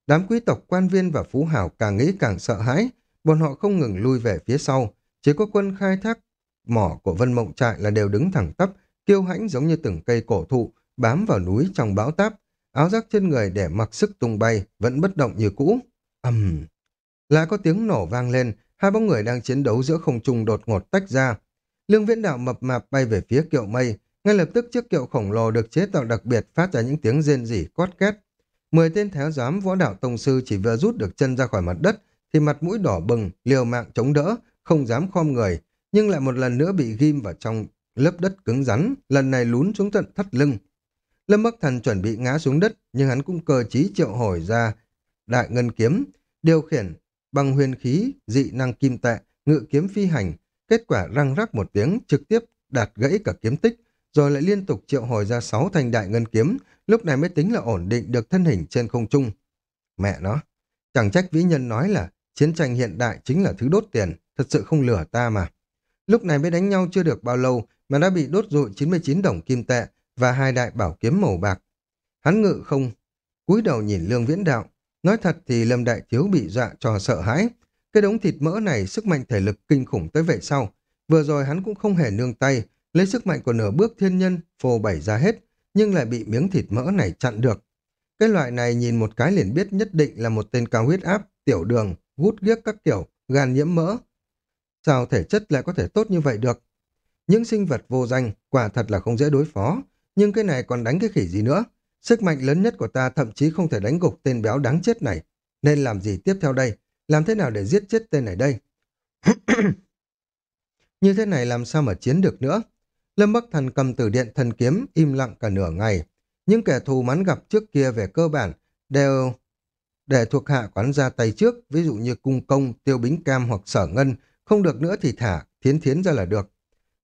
Đám quý tộc quan viên và phú hào càng nghĩ càng sợ hãi, bọn họ không ngừng lui về phía sau, chỉ có quân khai thác mỏ của Vân Mộng Trại là đều đứng thẳng tắp, kiêu hãnh giống như từng cây cổ thụ, bám vào núi trong bão táp, áo giáp trên người để mặc sức tung bay, vẫn bất động như cũ. ầm, uhm. Lại có tiếng nổ vang lên, Hai bóng người đang chiến đấu giữa không trung đột ngột tách ra. Lương viễn đạo mập mạp bay về phía kiệu mây, ngay lập tức chiếc kiệu khổng lồ được chế tạo đặc biệt phát ra những tiếng rên rỉ cót két. Mười tên thái giám võ đạo tông sư chỉ vừa rút được chân ra khỏi mặt đất thì mặt mũi đỏ bừng, liều mạng chống đỡ, không dám khom người, nhưng lại một lần nữa bị ghim vào trong lớp đất cứng rắn, lần này lún xuống tận thắt lưng. Lâm Bắc Thần chuẩn bị ngã xuống đất, nhưng hắn cũng cơ trí triệu hồi ra đại ngân kiếm, điều khiển bằng huyền khí, dị năng kim tệ, ngự kiếm phi hành, kết quả răng rắc một tiếng trực tiếp đạt gãy cả kiếm tích, rồi lại liên tục triệu hồi ra sáu thanh đại ngân kiếm, lúc này mới tính là ổn định được thân hình trên không trung. Mẹ nó, chẳng trách vĩ nhân nói là chiến tranh hiện đại chính là thứ đốt tiền, thật sự không lừa ta mà. Lúc này mới đánh nhau chưa được bao lâu mà đã bị đốt rụi 99 đồng kim tệ và hai đại bảo kiếm màu bạc. Hắn ngự không, cúi đầu nhìn lương viễn đạo. Nói thật thì Lâm Đại Thiếu bị dọa cho sợ hãi. Cái đống thịt mỡ này sức mạnh thể lực kinh khủng tới vậy sau. Vừa rồi hắn cũng không hề nương tay, lấy sức mạnh của nửa bước thiên nhân phô bày ra hết, nhưng lại bị miếng thịt mỡ này chặn được. Cái loại này nhìn một cái liền biết nhất định là một tên cao huyết áp, tiểu đường, gút ghiếc các kiểu, gan nhiễm mỡ. Sao thể chất lại có thể tốt như vậy được? Những sinh vật vô danh quả thật là không dễ đối phó, nhưng cái này còn đánh cái khỉ gì nữa? Sức mạnh lớn nhất của ta thậm chí không thể đánh gục tên béo đáng chết này. Nên làm gì tiếp theo đây? Làm thế nào để giết chết tên này đây? Như thế này làm sao mà chiến được nữa? Lâm Bắc Thần cầm tử điện thần kiếm im lặng cả nửa ngày. Những kẻ thù mắn gặp trước kia về cơ bản đều để thuộc hạ quán ra tay trước, ví dụ như cung công, tiêu bính cam hoặc sở ngân, không được nữa thì thả, thiến thiến ra là được.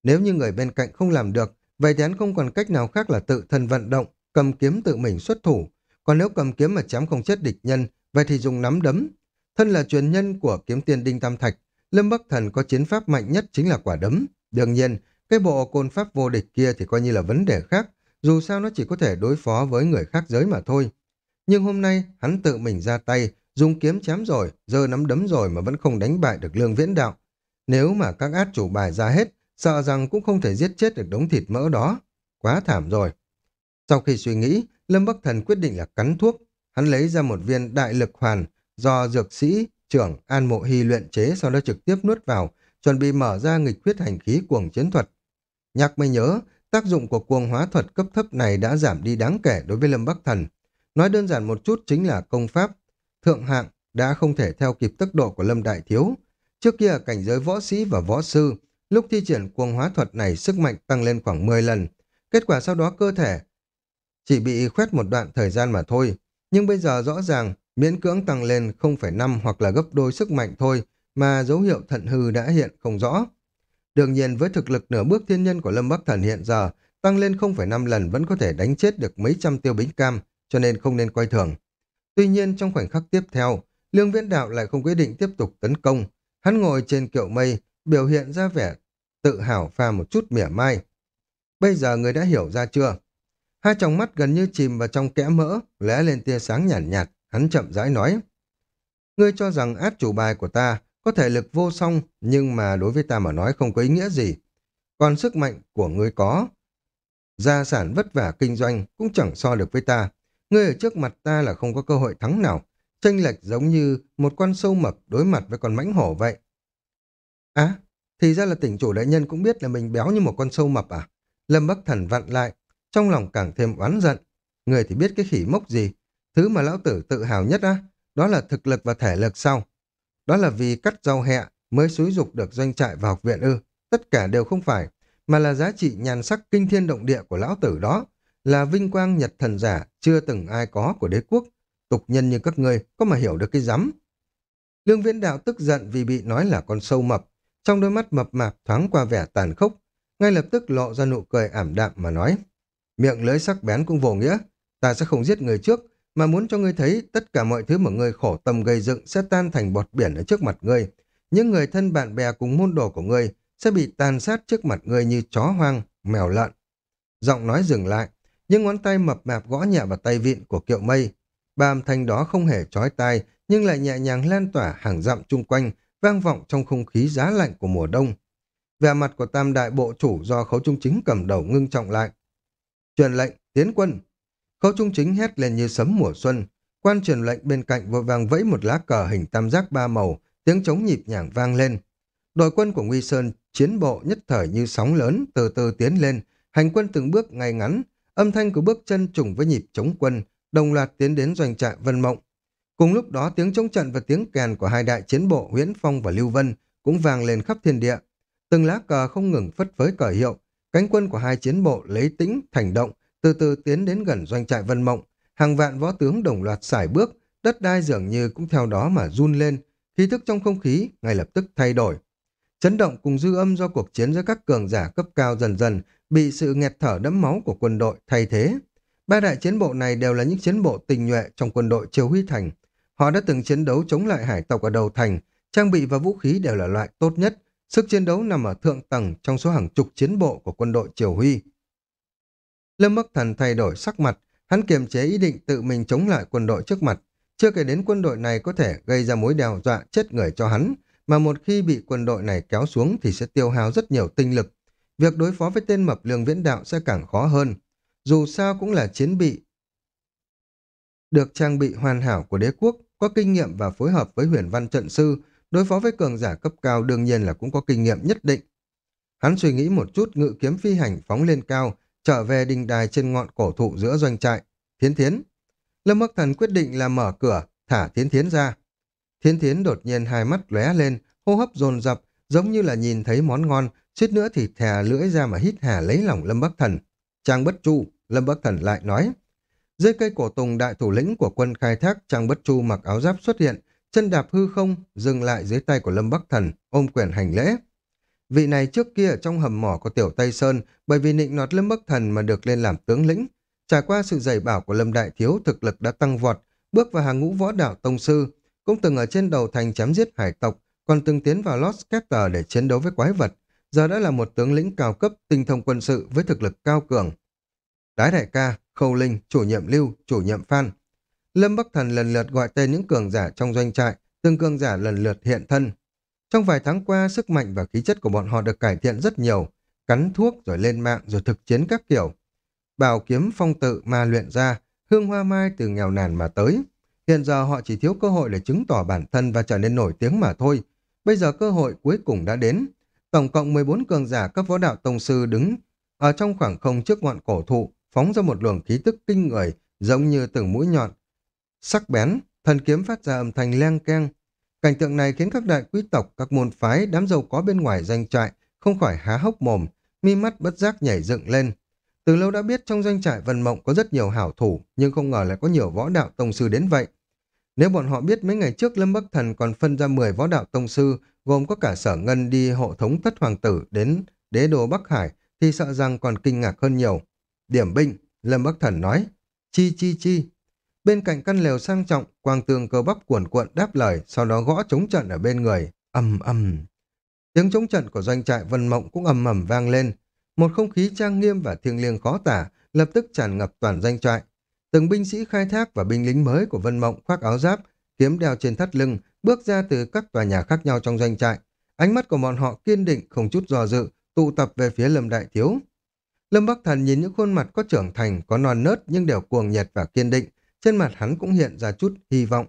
Nếu như người bên cạnh không làm được, vậy thì hắn không còn cách nào khác là tự thân vận động, cầm kiếm tự mình xuất thủ. Còn nếu cầm kiếm mà chém không chết địch nhân, vậy thì dùng nắm đấm. Thân là truyền nhân của kiếm tiên Đinh Tam Thạch, Lâm Bắc Thần có chiến pháp mạnh nhất chính là quả đấm. Đương nhiên, cái bộ côn pháp vô địch kia thì coi như là vấn đề khác, dù sao nó chỉ có thể đối phó với người khác giới mà thôi. Nhưng hôm nay, hắn tự mình ra tay, dùng kiếm chém rồi, giơ nắm đấm rồi mà vẫn không đánh bại được lương viễn đạo. Nếu mà các át chủ bài ra hết, sợ rằng cũng không thể giết chết được đống thịt mỡ đó. Quá thảm rồi. Sau khi suy nghĩ, Lâm Bắc Thần quyết định là cắn thuốc. Hắn lấy ra một viên đại lực hoàn do dược sĩ trưởng An Mộ Hy luyện chế sau đó trực tiếp nuốt vào, chuẩn bị mở ra nghịch huyết hành khí cuồng chiến thuật. Nhạc mới nhớ, tác dụng của cuồng hóa thuật cấp thấp này đã giảm đi đáng kể đối với Lâm Bắc Thần. Nói đơn giản một chút chính là công pháp. Thượng hạng đã không thể theo kịp tốc độ của Lâm Đại Thiếu. Trước kia ở cảnh giới võ sĩ và võ sư, lúc thi triển cuồng hóa thuật này sức mạnh tăng lên khoảng 10 lần. Kết quả sau đó cơ thể chỉ bị khoét một đoạn thời gian mà thôi. Nhưng bây giờ rõ ràng miễn cưỡng tăng lên 0,5 hoặc là gấp đôi sức mạnh thôi mà dấu hiệu thận hư đã hiện không rõ. Đương nhiên với thực lực nửa bước thiên nhân của Lâm Bắc Thần hiện giờ tăng lên 0,5 lần vẫn có thể đánh chết được mấy trăm tiêu bính cam cho nên không nên coi thường. Tuy nhiên trong khoảnh khắc tiếp theo Lương Viễn Đạo lại không quyết định tiếp tục tấn công. Hắn ngồi trên kiệu mây biểu hiện ra vẻ tự hào pha một chút mỉa mai. Bây giờ người đã hiểu ra chưa? Hai tròng mắt gần như chìm vào trong kẽ mỡ, lẽ lên tia sáng nhàn nhạt, nhạt, hắn chậm rãi nói. Ngươi cho rằng át chủ bài của ta có thể lực vô song, nhưng mà đối với ta mà nói không có ý nghĩa gì. Còn sức mạnh của ngươi có. Gia sản vất vả kinh doanh cũng chẳng so được với ta. Ngươi ở trước mặt ta là không có cơ hội thắng nào. Tranh lệch giống như một con sâu mập đối mặt với con mãnh hổ vậy. Á, thì ra là tỉnh chủ đại nhân cũng biết là mình béo như một con sâu mập à? Lâm Bắc Thần vặn lại, trong lòng càng thêm oán giận. Người thì biết cái khỉ mốc gì. Thứ mà lão tử tự hào nhất á, đó là thực lực và thể lực sau. Đó là vì cắt rau hẹ mới xúi dục được doanh trại vào học viện ư. Tất cả đều không phải, mà là giá trị nhàn sắc kinh thiên động địa của lão tử đó. Là vinh quang nhật thần giả chưa từng ai có của đế quốc. Tục nhân như các ngươi có mà hiểu được cái rắm. Lương viễn đạo tức giận vì bị nói là con sâu mập. Trong đôi mắt mập mạp thoáng qua vẻ tàn khốc. Ngay lập tức lộ ra nụ cười ảm đạm mà nói. Miệng lưỡi sắc bén cũng vô nghĩa. Ta sẽ không giết người trước, mà muốn cho ngươi thấy tất cả mọi thứ mà ngươi khổ tâm gây dựng sẽ tan thành bọt biển ở trước mặt ngươi. Những người thân bạn bè cùng môn đồ của ngươi sẽ bị tàn sát trước mặt ngươi như chó hoang, mèo lợn. Giọng nói dừng lại, những ngón tay mập mạp gõ nhẹ vào tay vịn của kiệu mây. Ba âm thanh đó không hề chói tai, nhưng lại nhẹ nhàng lan tỏa hàng dặm chung quanh, vang vọng trong không khí giá lạnh của mùa đông. Vẻ mặt của tam đại bộ chủ do khấu trung chính cầm đầu ngưng trọng lại. Truyền lệnh, tiến quân. Khâu trung chính hét lên như sấm mùa xuân. Quan truyền lệnh bên cạnh vội vàng vẫy một lá cờ hình tam giác ba màu, tiếng trống nhịp nhàng vang lên. Đội quân của Nguy Sơn chiến bộ nhất thời như sóng lớn từ từ tiến lên, hành quân từng bước ngay ngắn, âm thanh của bước chân trùng với nhịp chống quân, đồng loạt tiến đến doanh trại Vân Mộng. Cùng lúc đó tiếng chống trận và tiếng kèn của hai đại chiến bộ Huyễn Phong và Lưu Vân cũng vang lên khắp thiên địa. Từng lá cờ không ngừng phất phới cờ hiệu, cánh quân của hai chiến bộ lấy tĩnh, thành động, từ từ tiến đến gần doanh trại Vân Mộng. Hàng vạn võ tướng đồng loạt xài bước, đất đai dường như cũng theo đó mà run lên, khí thức trong không khí ngay lập tức thay đổi. Chấn động cùng dư âm do cuộc chiến giữa các cường giả cấp cao dần dần bị sự nghẹt thở đẫm máu của quân đội thay thế. Ba đại chiến bộ này đều là những chiến bộ tình nhuệ trong quân đội Triều Huy Thành. Họ đã từng chiến đấu chống lại hải tộc ở đầu thành, trang bị và vũ khí đều là loại tốt nhất, sức chiến đấu nằm ở thượng tầng trong số hàng chục chiến bộ của quân đội Triều Huy. Lâm Bắc Thần thay đổi sắc mặt, hắn kiềm chế ý định tự mình chống lại quân đội trước mặt. Chưa kể đến quân đội này có thể gây ra mối đe dọa chết người cho hắn, mà một khi bị quân đội này kéo xuống thì sẽ tiêu hao rất nhiều tinh lực. Việc đối phó với tên mập lương viễn đạo sẽ càng khó hơn. Dù sao cũng là chiến bị được trang bị hoàn hảo của đế quốc, có kinh nghiệm và phối hợp với huyền văn trận sư, đối phó với cường giả cấp cao đương nhiên là cũng có kinh nghiệm nhất định. Hắn suy nghĩ một chút ngự kiếm phi hành phóng lên cao, trở về đình đài trên ngọn cổ thụ giữa doanh trại. Thiến thiến. Lâm Bắc Thần quyết định là mở cửa, thả thiến thiến ra. Thiến thiến đột nhiên hai mắt lóe lên, hô hấp dồn dập, giống như là nhìn thấy món ngon, suýt nữa thì thè lưỡi ra mà hít hà lấy lòng Lâm Bắc Thần. Trang bất chu, Lâm Bắc Thần lại nói. Dưới cây cổ tùng đại thủ lĩnh của quân khai thác Trang bất chu mặc áo giáp xuất hiện, chân đạp hư không, dừng lại dưới tay của Lâm Bắc Thần, ôm quyền hành lễ. Vị này trước kia ở trong hầm mỏ của Tiểu Tây Sơn, bởi vì nịnh nọt Lâm Bắc Thần mà được lên làm tướng lĩnh. Trải qua sự dày bảo của Lâm Đại Thiếu, thực lực đã tăng vọt, bước vào hàng ngũ võ đạo tông sư, cũng từng ở trên đầu thành chém giết hải tộc, còn từng tiến vào Lost Scepter để chiến đấu với quái vật, giờ đã là một tướng lĩnh cao cấp tinh thông quân sự với thực lực cao cường. Đái đại ca, Khâu Linh, chủ nhiệm Lưu, chủ nhiệm Phan. Lâm Bắc Thần lần lượt gọi tên những cường giả trong doanh trại, từng cường giả lần lượt hiện thân. Trong vài tháng qua, sức mạnh và khí chất của bọn họ được cải thiện rất nhiều, cắn thuốc rồi lên mạng rồi thực chiến các kiểu. Bảo kiếm phong tự mà luyện ra, hương hoa mai từ nghèo nàn mà tới. Hiện giờ họ chỉ thiếu cơ hội để chứng tỏ bản thân và trở nên nổi tiếng mà thôi. Bây giờ cơ hội cuối cùng đã đến. Tổng cộng 14 cường giả cấp võ đạo tông sư đứng ở trong khoảng không trước ngọn cổ thụ, phóng ra một luồng khí tức kinh người, giống như từng mũi nhọn. Sắc bén, thần kiếm phát ra âm thanh leng keng. Cảnh tượng này khiến các đại quý tộc, các môn phái, đám giàu có bên ngoài doanh trại không khỏi há hốc mồm, mi mắt bất giác nhảy dựng lên. Từ lâu đã biết trong doanh trại Vân Mộng có rất nhiều hảo thủ, nhưng không ngờ lại có nhiều võ đạo tông sư đến vậy. Nếu bọn họ biết mấy ngày trước Lâm Bắc Thần còn phân ra 10 võ đạo tông sư, gồm có cả sở ngân đi hộ thống thất hoàng tử đến đế đô Bắc Hải, thì sợ rằng còn kinh ngạc hơn nhiều. Điểm binh, Lâm Bắc Thần nói, chi chi chi. Bên cạnh căn lều sang trọng, quang tường cơ bắp cuồn cuộn đáp lời, sau đó gõ chống trận ở bên người, ầm ầm. Tiếng chống trận của doanh trại Vân Mộng cũng ầm ầm vang lên. Một không khí trang nghiêm và thiêng liêng khó tả, lập tức tràn ngập toàn doanh trại. Từng binh sĩ khai thác và binh lính mới của Vân Mộng khoác áo giáp, kiếm đeo trên thắt lưng, bước ra từ các tòa nhà khác nhau trong doanh trại. Ánh mắt của bọn họ kiên định, không chút do dự, tụ tập về phía Lâm Đại Thiếu. Lâm Bắc Thần nhìn những khuôn mặt có trưởng thành, có non nớt nhưng đều cuồng nhiệt và kiên định. Trên mặt hắn cũng hiện ra chút hy vọng.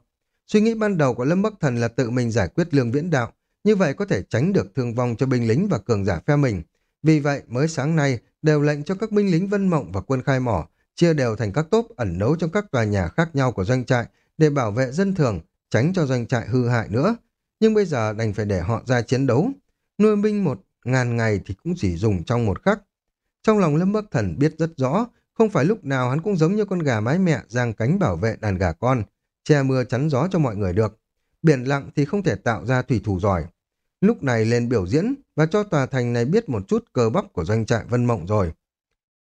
Suy nghĩ ban đầu của Lâm Bắc Thần là tự mình giải quyết lương viễn đạo, như vậy có thể tránh được thương vong cho binh lính và cường giả phe mình. Vì vậy, mới sáng nay, đều lệnh cho các binh lính Vân Mộng và quân khai mỏ chia đều thành các tốp ẩn nấu trong các tòa nhà khác nhau của doanh trại để bảo vệ dân thường, tránh cho doanh trại hư hại nữa. Nhưng bây giờ đành phải để họ ra chiến đấu. Nuôi binh một ngàn ngày thì cũng chỉ dùng trong một khắc. Trong lòng Lâm Bắc Thần biết rất rõ, không phải lúc nào hắn cũng giống như con gà mái mẹ giang cánh bảo vệ đàn gà con, che mưa chắn gió cho mọi người được. Biển lặng thì không thể tạo ra thủy thủ giỏi. Lúc này lên biểu diễn và cho tòa thành này biết một chút cơ bắp của doanh trại Vân Mộng rồi.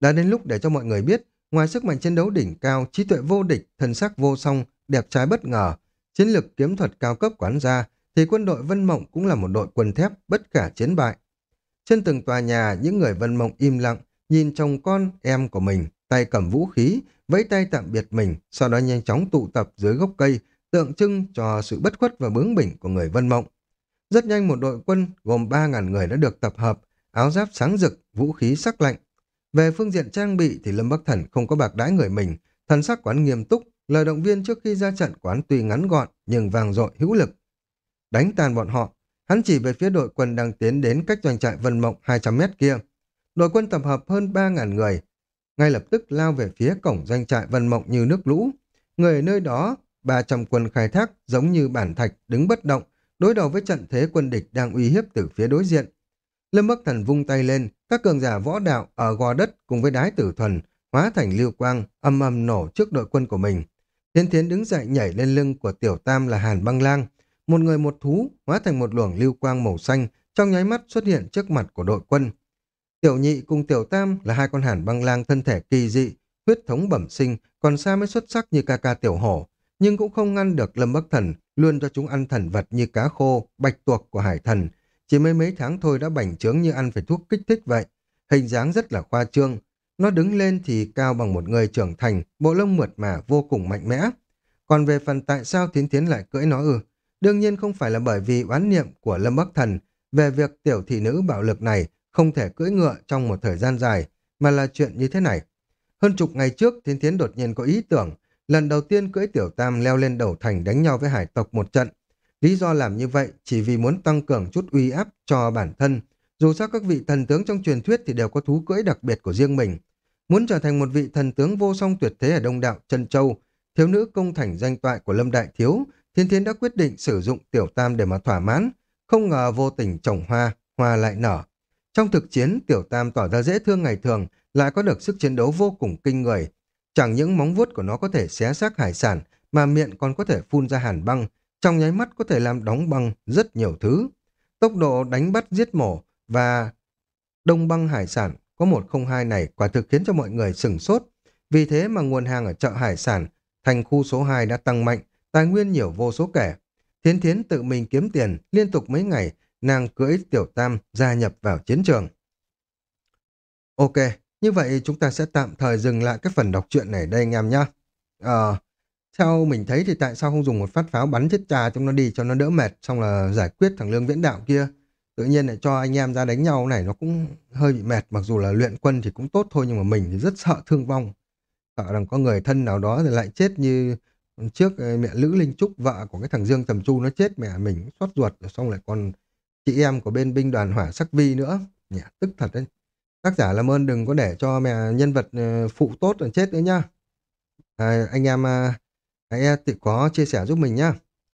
Đã đến lúc để cho mọi người biết Ngoài sức mạnh chiến đấu đỉnh cao, trí tuệ vô địch, thân sắc vô song, đẹp trai bất ngờ, chiến lược kiếm thuật cao cấp quán ra, thì quân đội Vân Mộng cũng là một đội quân thép bất khả chiến bại. Trên từng tòa nhà, những người Vân Mộng im lặng, nhìn chồng con, em của mình, tay cầm vũ khí, vẫy tay tạm biệt mình, sau đó nhanh chóng tụ tập dưới gốc cây, tượng trưng cho sự bất khuất và bướng bỉnh của người Vân Mộng. Rất nhanh một đội quân gồm 3.000 người đã được tập hợp, áo giáp sáng rực, vũ khí sắc lạnh, về phương diện trang bị thì Lâm Bắc Thần không có bạc đãi người mình, thần sắc quán nghiêm túc, lời động viên trước khi ra trận quán tuy ngắn gọn nhưng vàng dội hữu lực. Đánh tan bọn họ, hắn chỉ về phía đội quân đang tiến đến cách doanh trại Vân Mộng 200 mét kia. đội quân tập hợp hơn 3.000 người, ngay lập tức lao về phía cổng doanh trại Vân Mộng như nước lũ. Người ở nơi đó, 300 quân khai thác giống như bản thạch đứng bất động, đối đầu với trận thế quân địch đang uy hiếp từ phía đối diện. Lâm Bắc Thần vung tay lên, các cường giả võ đạo ở gò đất cùng với đái tử thuần hóa thành lưu quang, âm âm nổ trước đội quân của mình. Thiên Thiến đứng dậy nhảy lên lưng của Tiểu Tam là Hàn Băng Lang, một người một thú hóa thành một luồng lưu quang màu xanh trong nháy mắt xuất hiện trước mặt của đội quân. Tiểu Nhị cùng Tiểu Tam là hai con Hàn Băng Lang thân thể kỳ dị, huyết thống bẩm sinh, còn xa mới xuất sắc như ca ca Tiểu Hổ, nhưng cũng không ngăn được Lâm Bắc Thần luôn cho chúng ăn thần vật như cá khô, bạch tuộc của hải thần. Chỉ mấy mấy tháng thôi đã bành trướng như ăn phải thuốc kích thích vậy. Hình dáng rất là khoa trương. Nó đứng lên thì cao bằng một người trưởng thành, bộ lông mượt mà vô cùng mạnh mẽ. Còn về phần tại sao Thiến Thiến lại cưỡi nó ư? Đương nhiên không phải là bởi vì oán niệm của Lâm Bắc Thần về việc tiểu thị nữ bạo lực này không thể cưỡi ngựa trong một thời gian dài, mà là chuyện như thế này. Hơn chục ngày trước, Thiến Thiến đột nhiên có ý tưởng lần đầu tiên cưỡi tiểu tam leo lên đầu thành đánh nhau với hải tộc một trận. Lý do làm như vậy chỉ vì muốn tăng cường chút uy áp cho bản thân. Dù sao các vị thần tướng trong truyền thuyết thì đều có thú cưỡi đặc biệt của riêng mình. Muốn trở thành một vị thần tướng vô song tuyệt thế ở Đông Đạo Trân Châu, thiếu nữ công thành danh toại của Lâm Đại Thiếu, Thiên Thiến đã quyết định sử dụng tiểu tam để mà thỏa mãn. Không ngờ vô tình trồng hoa, hoa lại nở. Trong thực chiến, tiểu tam tỏ ra dễ thương ngày thường, lại có được sức chiến đấu vô cùng kinh người, Chẳng những móng vuốt của nó có thể xé xác hải sản, mà miệng còn có thể phun ra hàn băng, trong nháy mắt có thể làm đóng băng rất nhiều thứ. Tốc độ đánh bắt giết mổ và đông băng hải sản có 102 này quả thực khiến cho mọi người sừng sốt. Vì thế mà nguồn hàng ở chợ hải sản thành khu số 2 đã tăng mạnh, tài nguyên nhiều vô số kể. Thiến Thiến tự mình kiếm tiền, liên tục mấy ngày, nàng cưỡi tiểu tam gia nhập vào chiến trường. Ok, như vậy chúng ta sẽ tạm thời dừng lại cái phần đọc truyện này đây anh em nhá. Ờ, theo mình thấy thì tại sao không dùng một phát pháo bắn chết trà cho nó đi cho nó đỡ mệt xong là giải quyết thằng lương viễn đạo kia. Tự nhiên lại cho anh em ra đánh nhau này nó cũng hơi bị mệt mặc dù là luyện quân thì cũng tốt thôi nhưng mà mình thì rất sợ thương vong. Sợ rằng có người thân nào đó thì lại chết như trước ờ, mẹ Lữ Linh Trúc vợ của cái thằng Dương Tầm Chu nó chết mẹ mình xót ruột rồi xong lại còn chị em của bên binh đoàn hỏa sắc vi nữa. nhỉ tức thật đấy. Tác giả làm ơn đừng có để cho mẹ nhân vật ờ, phụ tốt là chết nữa nhá. À, anh em à, hãy à, tự có chia sẻ giúp mình nhá.